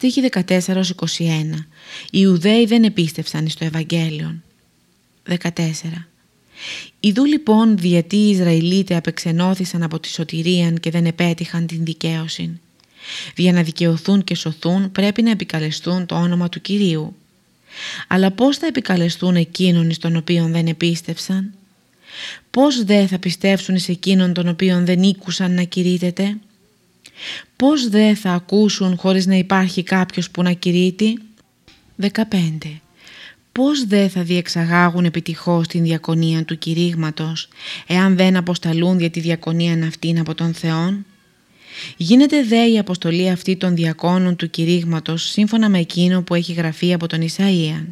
Στοίχη 14-21 Οι Ιουδαίοι δεν επίστευσαν στο Ευαγγέλιο. 14 Ιδού λοιπόν γιατί οι Ισραηλίτες απεξενώθησαν από τη σωτηρίαν και δεν επέτυχαν την δικαίωση. Για να δικαιωθούν και σωθούν πρέπει να επικαλεστούν το όνομα του Κυρίου. Αλλά πώς θα επικαλεστούν εκείνον εις τον οποίον δεν επίστευσαν; Πώς δε θα πιστέψουν εις εκείνον τον οποίον δεν ήκουσαν να κηρύτεται. Πώς δε θα ακούσουν χωρίς να υπάρχει κάποιος που να κηρύττει; 15. Πώς δε θα διεξαγάγουν επιτυχώς την διακονία του κηρύγματος εάν δεν αποσταλούν για τη διακονία αυτήν από τον Θεόν; Γίνεται δε η αποστολή αυτή των διακόνων του κηρύγματος σύμφωνα με εκείνο που έχει γραφεί από τον Ισαΐαν;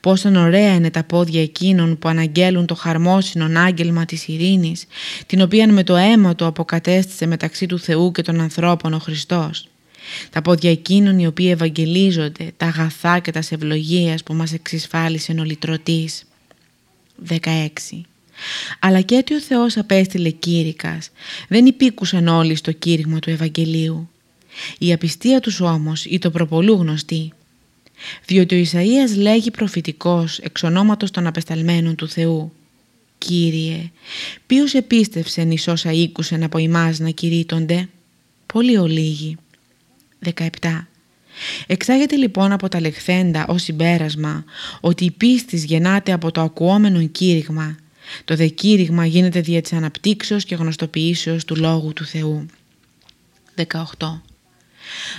Πόσον ωραία είναι τα πόδια εκείνων που αναγγέλουν το χαρμόσυνον άγγελμα της ειρήνης, την οποία με το αίμα του αποκατέστησε μεταξύ του Θεού και των ανθρώπων ο Χριστός. Τα πόδια εκείνων οι οποίοι ευαγγελίζονται, τα αγαθά και τα ευλογίας που μας εξισφάλισε ο λυτρωτής. 16. Αλλά και ότι ο Θεός απέστειλε κήρυκας, δεν υπήκουσαν όλοι στο κήρυγμα του Ευαγγελίου. Η απιστία τους όμως ή το προπολού γνωστή, διότι ο Ισαΐας λέγει προφητικός εξ ονόματος των απεσταλμένων του Θεού. Κύριε, ποιος επίστευσεν εις όσα ήκουσεν από εμάς να κηρύττονται, πολύ ολίγοι. 17. Εξάγεται λοιπόν από τα λεχθέντα ως συμπέρασμα ότι η πίστη γεννάται από το ακουόμενο κήρυγμα. Το δε κήρυγμα γίνεται δια της αναπτύξεως και γνωστοποιήσεως του Λόγου του Θεού. 18.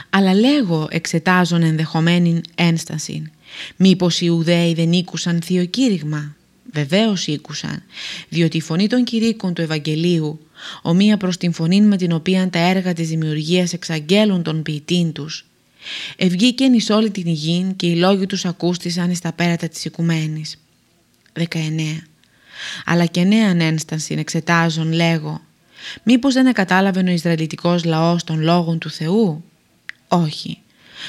Αλλά λέγω εξετάζον ενδεχομένη ένσταση. Μήπως οι Ιουδαίοι δεν ήκουσαν θείο κήρυγμα; Βεβαίως ήκουσαν, διότι η φωνή των κηρύκων του Ευαγγελίου, ομοία προς την φωνή με την οποία τα έργα της δημιουργίας εξαγγέλουν τον ποιητή τους, ευγήκεν εις όλη την υγιή και οι λόγοι τους ακούστησαν στα πέρατα της οικουμένης. 19. Αλλά και νέαν ένσταση εξετάζων λέγω, μήπως δεν κατάλαβε ο Ισραηλιτικός λαός των λόγων του Θεού; Όχι,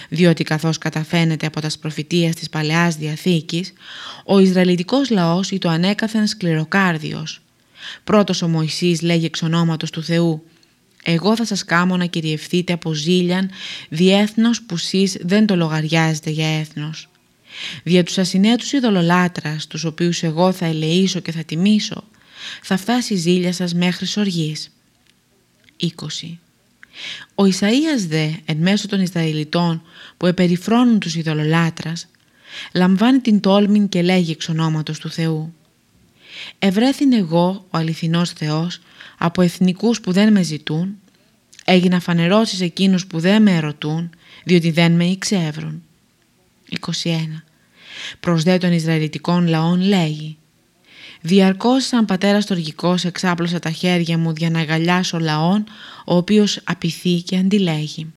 διότι καθώς καταφαίνεται από τα προφητείας της Παλαιάς Διαθήκης, ο Ισραηλιτικός λαός το ανέκαθεν σκληροκάρδιος. Πρώτος ο Μωυσής λέγει εξ ονόματος του Θεού «Εγώ θα σας κάμω να κυριευθείτε από ζήλιαν διέθνος που σεις δεν το λογαριάζετε για έθνος». Δια τους ασυνέτους ειδωλολάτρας, τους οποίους εγώ θα ελεήσω και θα τιμήσω, θα φτάσει η ζήλια σας μέχρι σοργής. 20. Ο Ισαΐας δε, εν μέσω των Ισραηλιτών που επεριφρώνουν τους ειδωλολάτρας, λαμβάνει την τόλμη και λέγει εξ ονόματος του Θεού. Ευρέθην εγώ, ο αληθινός Θεός, από εθνικούς που δεν με ζητούν, έγινα φανερός εις εκείνους που δεν με ερωτούν, διότι δεν με εξεύρουν. 21. Προς δε των Ισραηλιτικών λαών λέγει Διαρκώς σαν πατέρας τοργικός εξάπλωσα τα χέρια μου για να αγκαλιάσω λαόν ο οποίος απειθεί και αντιλέγει.